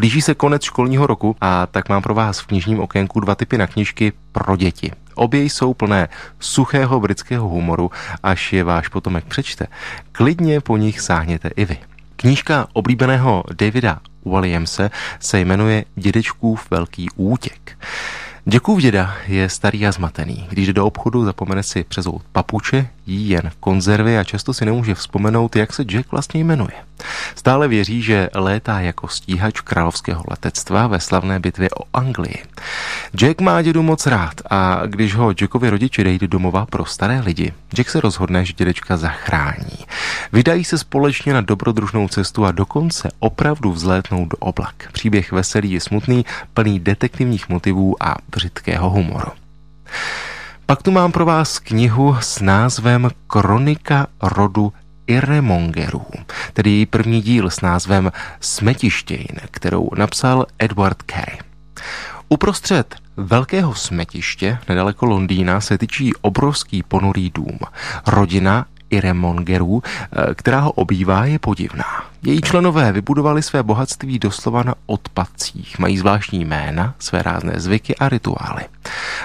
Blíží se konec školního roku a tak mám pro vás v knižním okénku dva typy na knižky pro děti. Obě jsou plné suchého britského humoru, až je váš potomek přečte. Klidně po nich sáhněte i vy. Knížka oblíbeného Davida Williamse se jmenuje Dědečkův velký útěk. Děkův děda je starý a zmatený. Když jde do obchodu, zapomene si přezout papuče, jí jen konzervy a často si nemůže vzpomenout, jak se Jack vlastně jmenuje. Stále věří, že létá jako stíhač královského letectva ve slavné bitvě o Anglii. Jack má dědu moc rád a když ho Jackovi rodiče dejde domova pro staré lidi, Jack se rozhodne, že dědečka zachrání. Vydají se společně na dobrodružnou cestu a dokonce opravdu vzlétnou do oblak. Příběh veselý je smutný, plný detektivních motivů a břitkého humoru. Pak tu mám pro vás knihu s názvem Kronika rodu Iremongerů, tedy její první díl s názvem Smetištějn, kterou napsal Edward Carey. Uprostřed velkého smetiště nedaleko Londýna se tyčí obrovský ponurý dům. Rodina Iremongerů, eh, která ho obývá, je podivná. Její členové vybudovali své bohatství doslova na odpadcích, mají zvláštní jména, své rázné zvyky a rituály.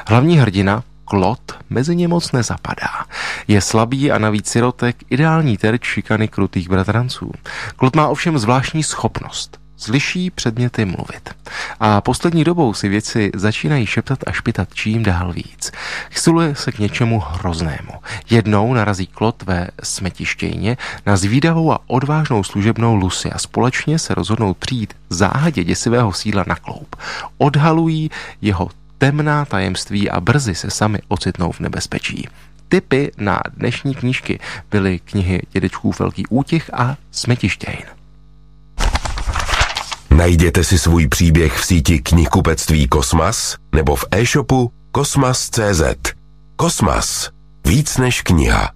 Hlavní hrdina, Klot mezi ně moc nezapadá. Je slabý a navíc sirotek, ideální terč šikany krutých bratranců. Klot má ovšem zvláštní schopnost. Slyší předměty mluvit. A poslední dobou si věci začínají šeptat a špitat čím dál víc. Chystuje se k něčemu hroznému. Jednou narazí Klot ve smetištějně na zvídavou a odvážnou služebnou Lucy a společně se rozhodnou přijít záhadě děsivého síla na kloup. Odhalují jeho temná tajemství a brzy se sami ocitnou v nebezpečí. Typy na dnešní knížky byly knihy Dědečků Velký útěch a Smetištějn. Najděte si svůj příběh v síti knihkupectví Kosmas nebo v e-shopu kosmas.cz. Kosmas. Víc než kniha.